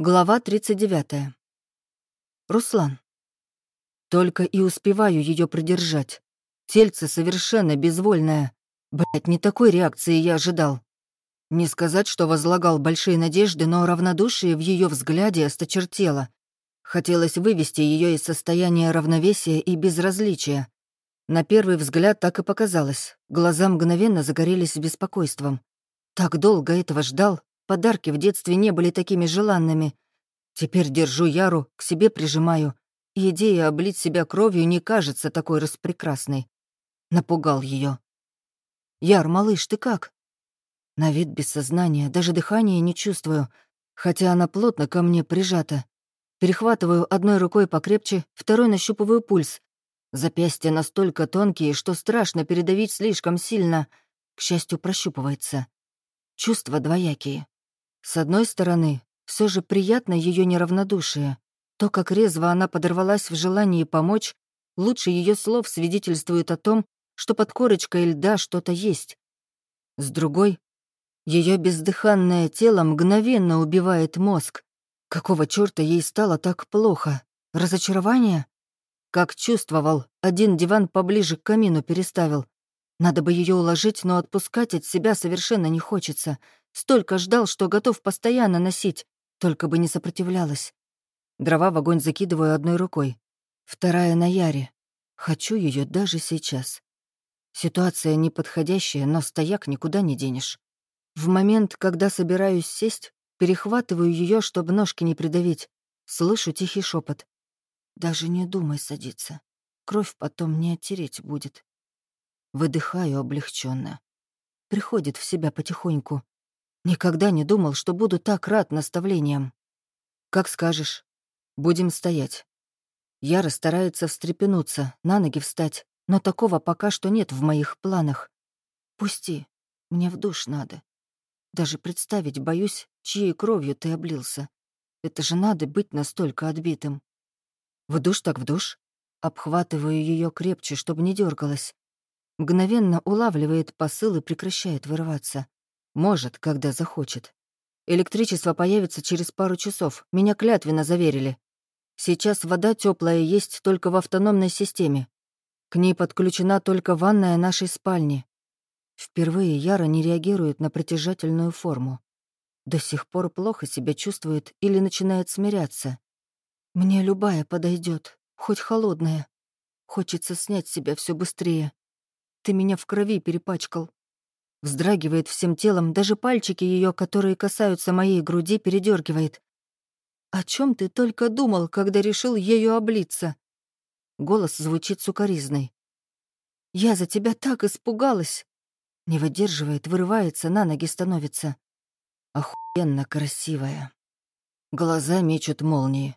Глава 39. Руслан. Только и успеваю ее придержать. Тельце совершенно безвольное. Блять, не такой реакции я ожидал. Не сказать, что возлагал большие надежды, но равнодушие в ее взгляде осточертело. Хотелось вывести ее из состояния равновесия и безразличия. На первый взгляд так и показалось. Глаза мгновенно загорелись беспокойством. Так долго этого ждал, Подарки в детстве не были такими желанными. Теперь держу Яру, к себе прижимаю, идея облить себя кровью не кажется такой распрекрасной. Напугал ее. «Яр, малыш, ты как?» На вид без сознания, даже дыхания не чувствую, хотя она плотно ко мне прижата. Перехватываю одной рукой покрепче, второй нащупываю пульс. Запястья настолько тонкие, что страшно передавить слишком сильно. К счастью, прощупывается. Чувства двоякие. С одной стороны, все же приятно ее неравнодушие. То, как резво она подорвалась в желании помочь, лучше ее слов свидетельствует о том, что под корочкой льда что-то есть. С другой, ее бездыханное тело мгновенно убивает мозг. Какого черта ей стало так плохо? Разочарование? Как чувствовал, один диван поближе к камину переставил. Надо бы ее уложить, но отпускать от себя совершенно не хочется — Столько ждал, что готов постоянно носить, только бы не сопротивлялась. Дрова в огонь закидываю одной рукой. Вторая на Яре. Хочу ее даже сейчас. Ситуация неподходящая, но стояк никуда не денешь. В момент, когда собираюсь сесть, перехватываю ее, чтобы ножки не придавить. Слышу тихий шепот. Даже не думай садиться. Кровь потом не оттереть будет. Выдыхаю облегченно. Приходит в себя потихоньку. Никогда не думал, что буду так рад наставлениям. Как скажешь. Будем стоять. Яра старается встрепенуться, на ноги встать, но такого пока что нет в моих планах. Пусти, мне в душ надо. Даже представить боюсь, чьей кровью ты облился. Это же надо быть настолько отбитым. В душ так в душ. Обхватываю ее крепче, чтобы не дергалась. Мгновенно улавливает посыл и прекращает вырываться. Может, когда захочет. Электричество появится через пару часов. Меня клятвенно заверили. Сейчас вода теплая есть только в автономной системе. К ней подключена только ванная нашей спальни. Впервые Яра не реагирует на притяжательную форму. До сих пор плохо себя чувствует или начинает смиряться. Мне любая подойдет, хоть холодная. Хочется снять себя все быстрее. Ты меня в крови перепачкал. Вздрагивает всем телом, даже пальчики ее, которые касаются моей груди, передергивает. «О чем ты только думал, когда решил ею облиться?» Голос звучит сукоризной. «Я за тебя так испугалась!» Не выдерживает, вырывается, на ноги становится. Охуенно красивая. Глаза мечут молнии.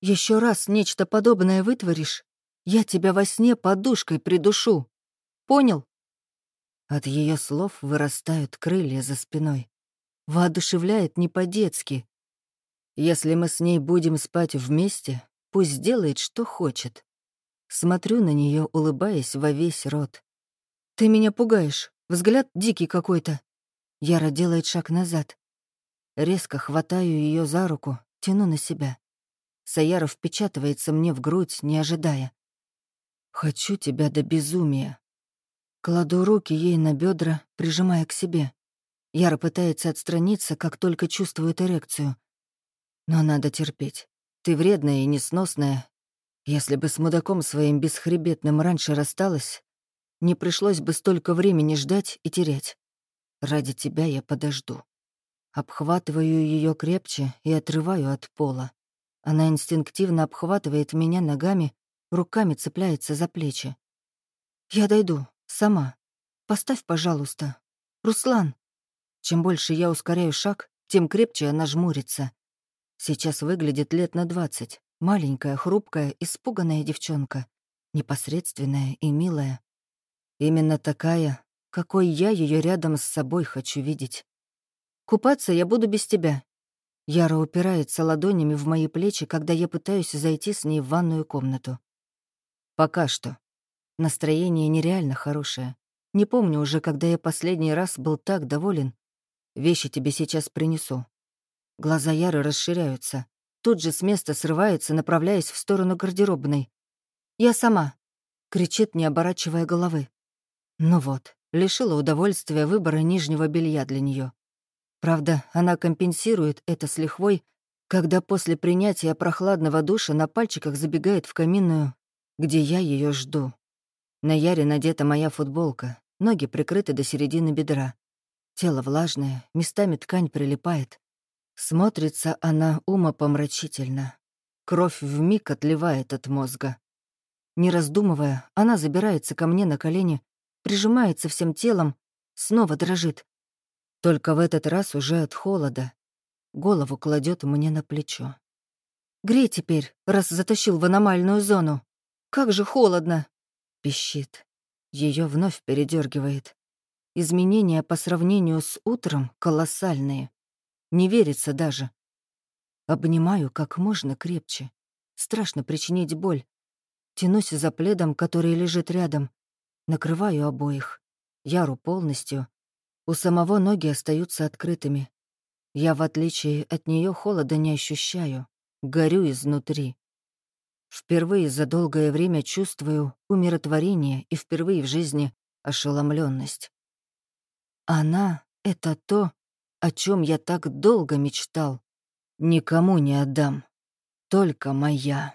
Еще раз нечто подобное вытворишь, я тебя во сне подушкой придушу. Понял?» От ее слов вырастают крылья за спиной. Воодушевляет не по-детски. Если мы с ней будем спать вместе, пусть делает, что хочет. Смотрю на нее, улыбаясь во весь рот. «Ты меня пугаешь. Взгляд дикий какой-то». Яра делает шаг назад. Резко хватаю ее за руку, тяну на себя. Саяра впечатывается мне в грудь, не ожидая. «Хочу тебя до безумия», Кладу руки ей на бедра, прижимая к себе. Яра пытается отстраниться, как только чувствует эрекцию. Но надо терпеть. Ты вредная и несносная. Если бы с мудаком своим бесхребетным раньше рассталась, не пришлось бы столько времени ждать и терять. Ради тебя я подожду. Обхватываю ее крепче и отрываю от пола. Она инстинктивно обхватывает меня ногами, руками цепляется за плечи. «Я дойду, Сама. Поставь, пожалуйста. Руслан. Чем больше я ускоряю шаг, тем крепче она жмурится. Сейчас выглядит лет на двадцать. Маленькая, хрупкая, испуганная девчонка. Непосредственная и милая. Именно такая, какой я ее рядом с собой хочу видеть. Купаться я буду без тебя. Яра упирается ладонями в мои плечи, когда я пытаюсь зайти с ней в ванную комнату. Пока что. Настроение нереально хорошее. Не помню уже, когда я последний раз был так доволен. Вещи тебе сейчас принесу. Глаза Яры расширяются. Тут же с места срывается, направляясь в сторону гардеробной. «Я сама!» — кричит, не оборачивая головы. Ну вот, лишила удовольствия выбора нижнего белья для нее. Правда, она компенсирует это с лихвой, когда после принятия прохладного душа на пальчиках забегает в каминную, где я ее жду. На Яре надета моя футболка, ноги прикрыты до середины бедра. Тело влажное, местами ткань прилипает. Смотрится она умопомрачительно. Кровь вмиг отливает от мозга. Не раздумывая, она забирается ко мне на колени, прижимается всем телом, снова дрожит. Только в этот раз уже от холода. Голову кладет мне на плечо. «Грей теперь, раз затащил в аномальную зону. Как же холодно!» Пищит. Ее вновь передергивает. Изменения по сравнению с утром колоссальные. Не верится даже. Обнимаю как можно крепче. Страшно причинить боль. Тянусь за пледом, который лежит рядом. Накрываю обоих. Яру полностью. У самого ноги остаются открытыми. Я, в отличие от нее холода не ощущаю. Горю изнутри. Впервые за долгое время чувствую умиротворение и впервые в жизни ошеломленность. Она — это то, о чем я так долго мечтал. Никому не отдам. Только моя.